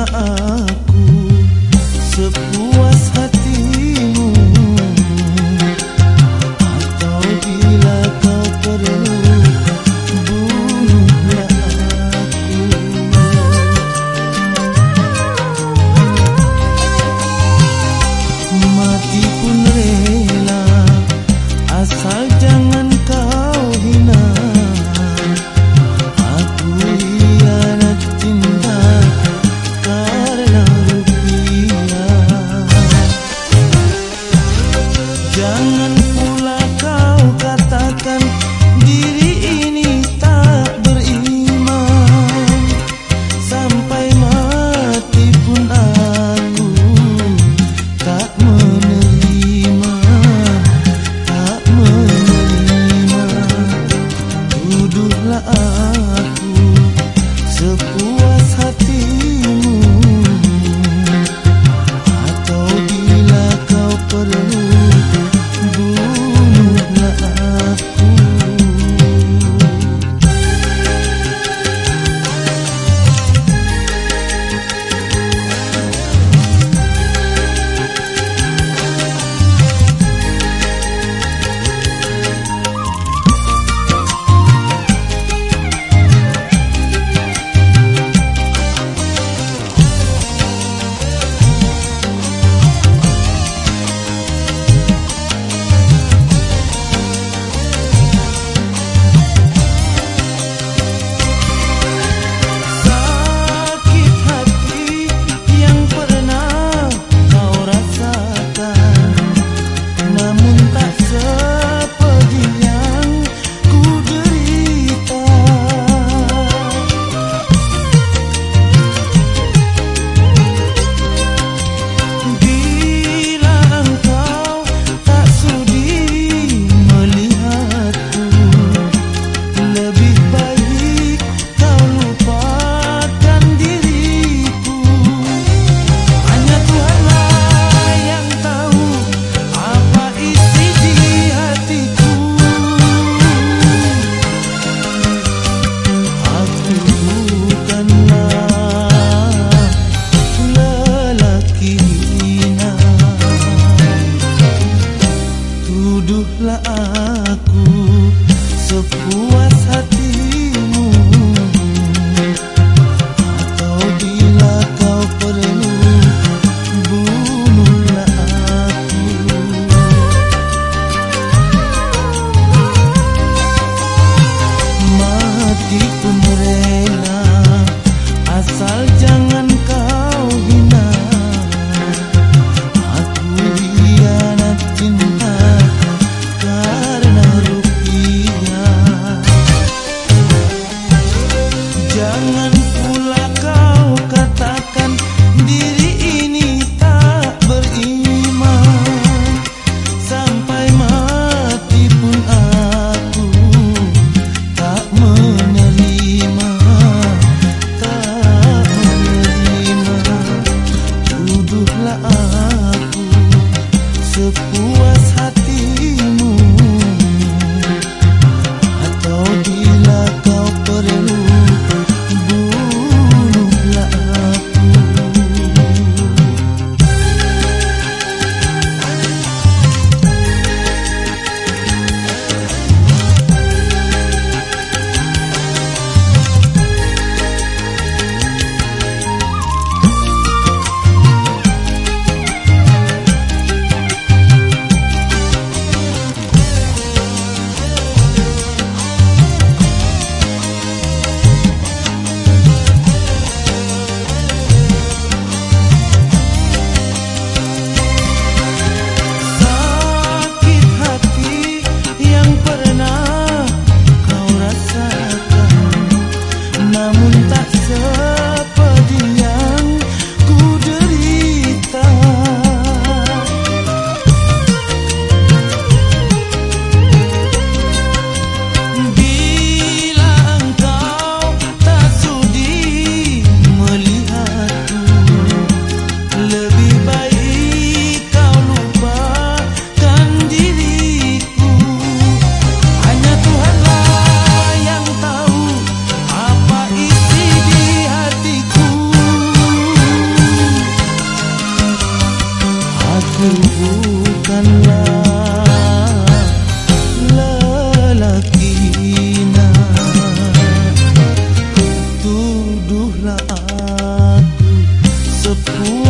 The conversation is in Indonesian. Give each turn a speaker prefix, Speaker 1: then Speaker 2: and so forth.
Speaker 1: aa una muñeca. bukanlah lelakina Tuduhlah aku sepuluh